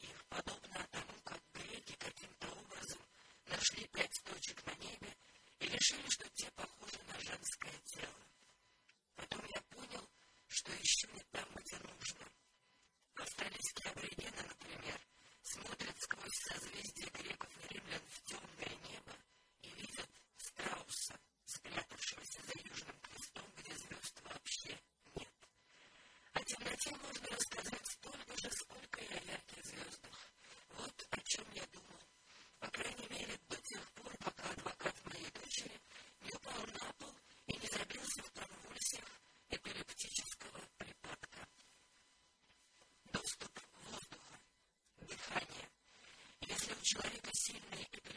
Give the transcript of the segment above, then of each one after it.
И decidirme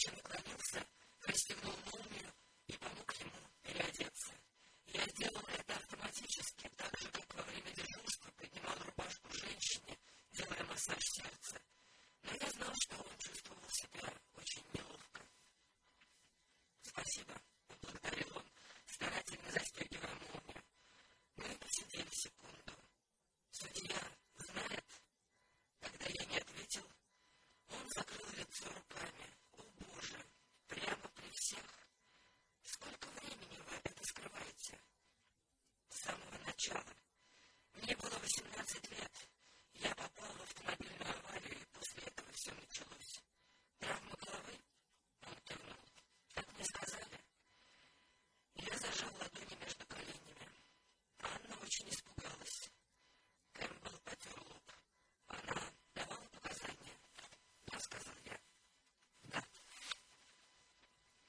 чем уклонился, расстегнул молнию и помог ему переодеться. Я делал это автоматически, так же, как во время дежурства поднимал рубашку женщине, делая массаж сердца. Но я знал, что он чувствовал себя очень неловко. Спасибо.